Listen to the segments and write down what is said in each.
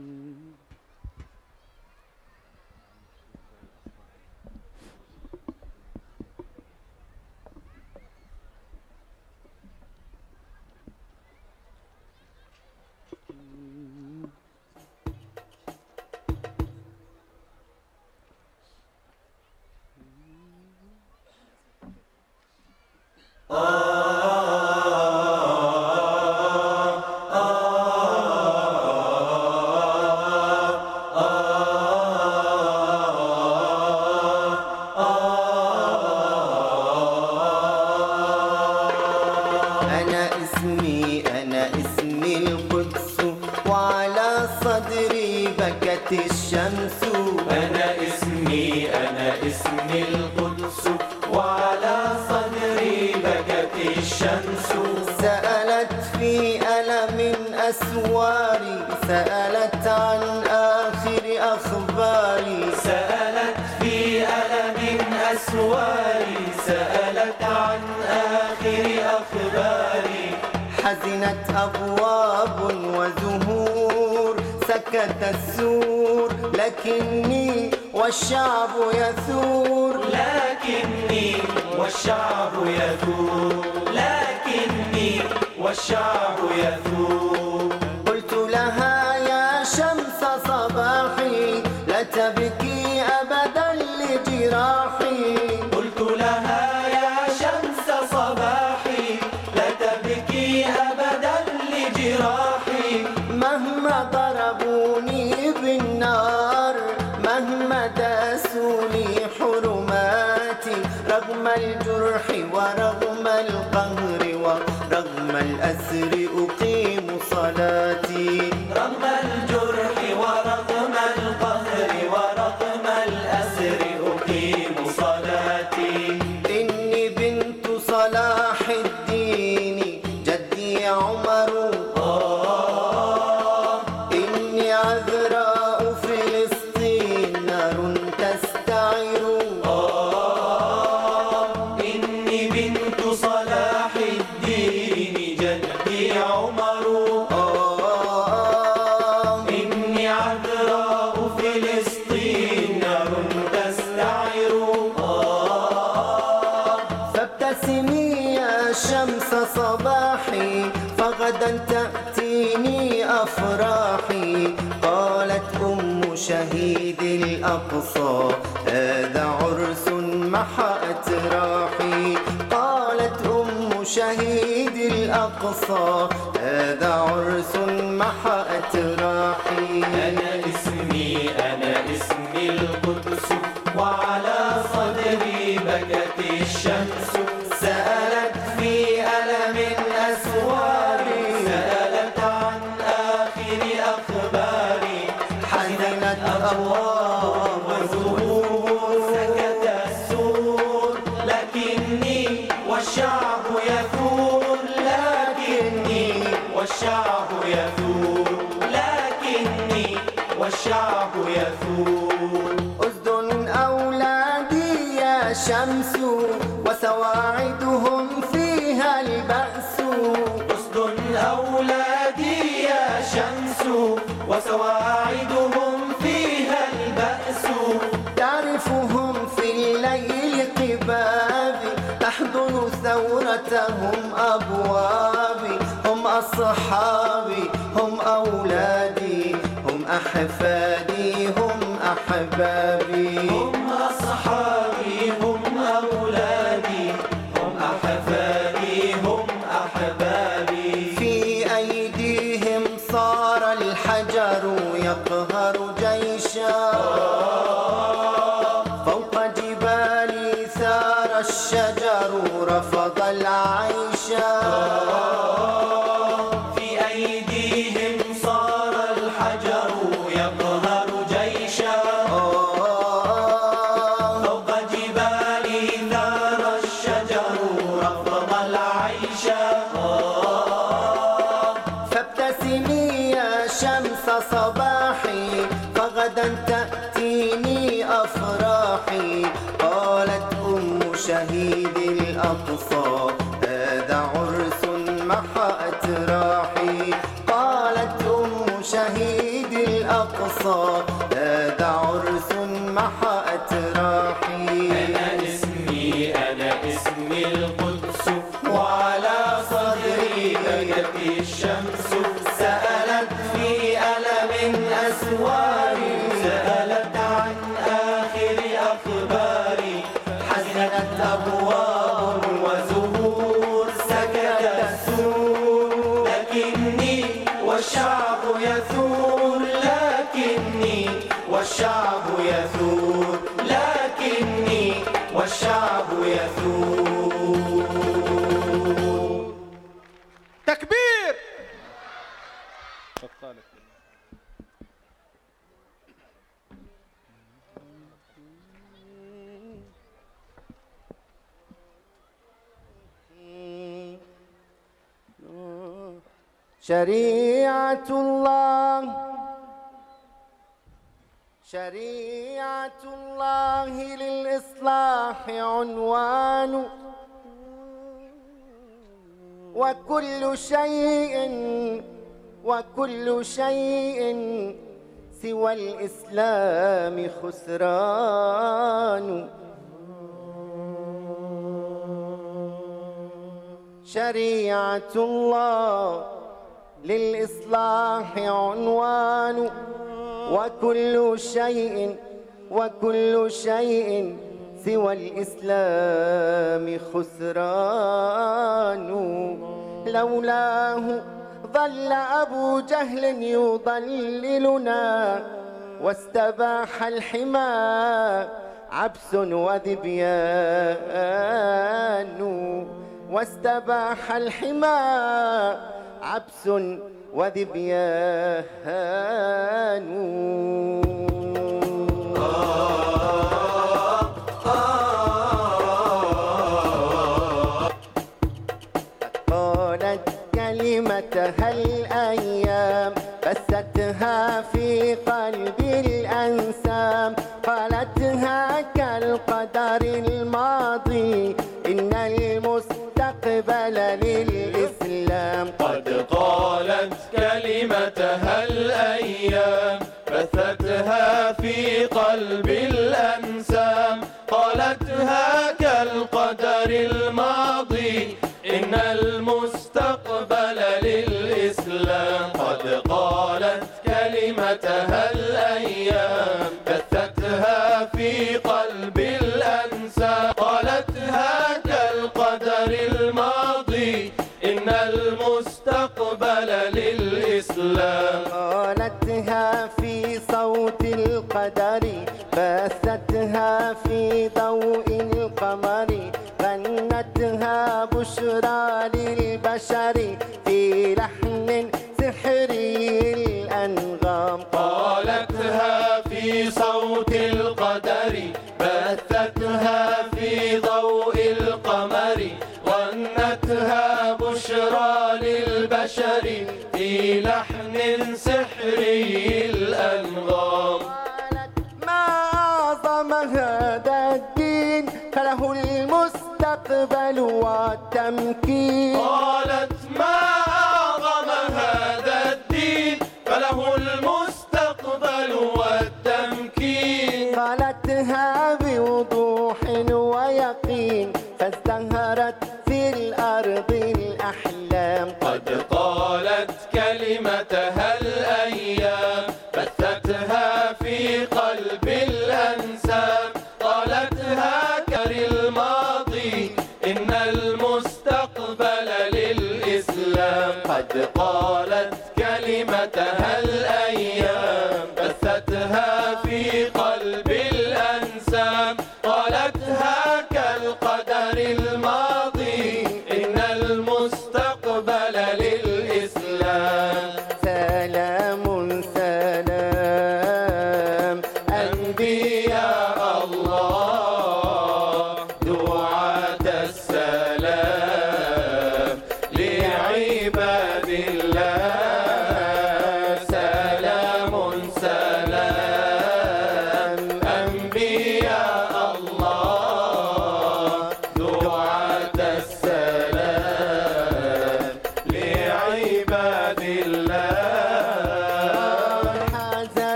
أنا الشمس أنا اسمي أنا اسمي القدس. وعلى صدري بكت الشمس. سألت في ألم أسواري سألت عن آخر أخباري سألت في ألم أسواري سألت عن آخر أخباري حزنت أبواب وزهور سكت السور. لكني والشعب يثور. لكني والشعب يثور. لكني والشعب يثور. قلت لها يا شمس صباحي لا تبكي أبدا لجراحي. Uh... أفراحي قالت أم شهيد الأقصى هذا عرس محى أتراحي قالت أم شهيد الأقصى هذا عرس محى أتراحي أنا اسمي أنا أبواب وزهور سكت والشعب لكني والشعب يثور تحضن ثورتهم أبوابي هم أصحابي هم أولادي هم أحفادي هم أحبابي. هم أصحابي. show. cansado شريعة الله شريعة الله للإصلاح عنوان. وكل شيء وكل شيء سوى الإسلام خسران. شريعة الله للإصلاح عنوان وكل شيء وكل شيء سوى الإسلام خسران. لولاه ظل أبو جهل يضللنا واستباح الحمى عبس وذبيان. واستباح الحمى عبس وذبيان كلمتها الأيام بستها في قلب الأنسام. قالتها كالقدر الماضي. إن المستقبل للإسلام القمر غنتها بشرى للبشر في لحن سحري الأنغام. قالت ما أعظم هذا الدين؟ فله المستقبل والتمكين. قالت قد قالت كلمتها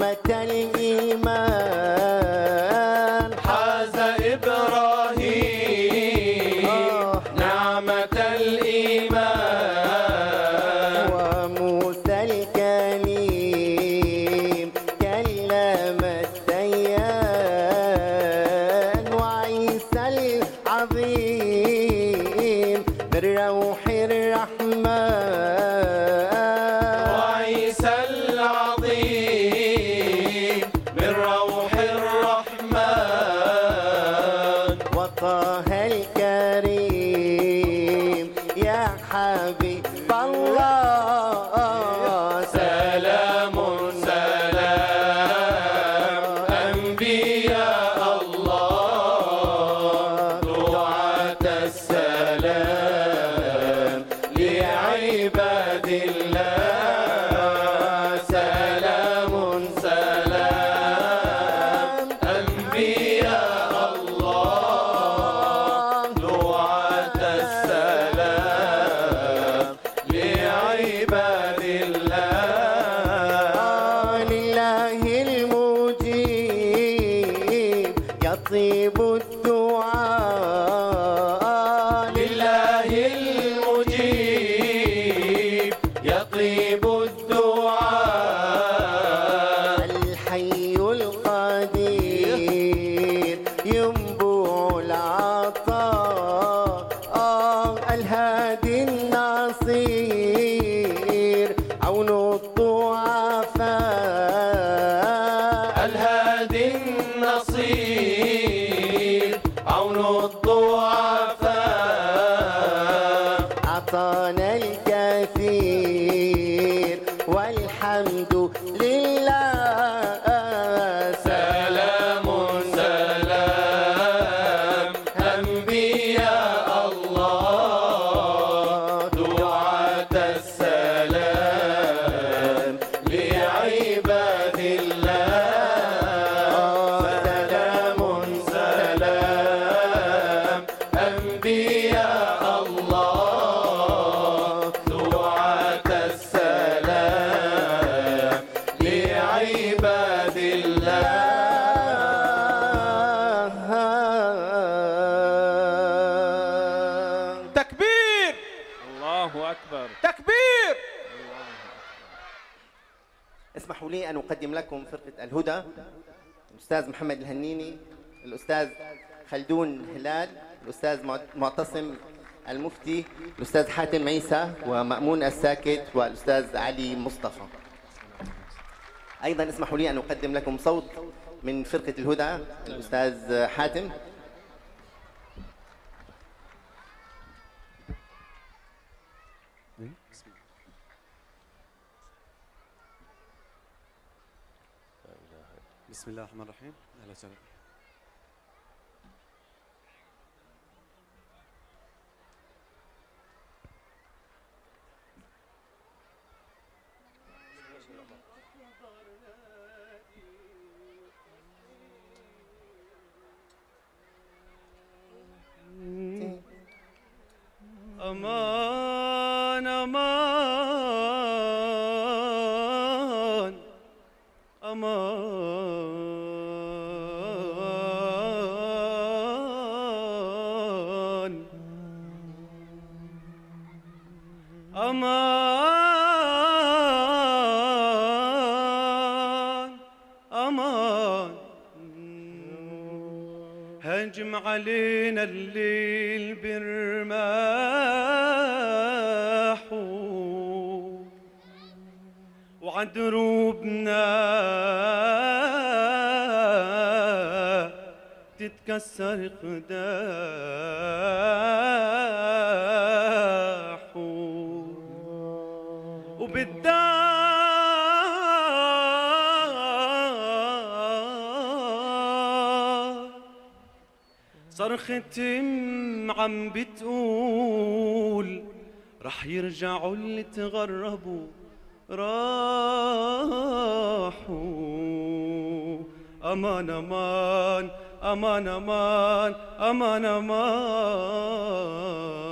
summertime. आता أن أقدم لكم فرقة الهدى الأستاذ محمد الهنيني الأستاذ خلدون هلال الأستاذ معت- معتصم المفتي الأستاذ حاتم عيسى ومأمون الساكت والأستاذ علي مصطفى. أيضا اسمحوا لي أن أقدم لكم صوت من فرقة الهدى الأستاذ حاتم. بسم الله الرحمن الرحيم. أهلا وسهلا. أمان هجم علينا الليل برماح وعدروبنا تتكسر قداح صرخة عم بتقول رح يرجعوا اللي تغربوا راحوا. أمان أمان أمان أمان أمان أمان. والله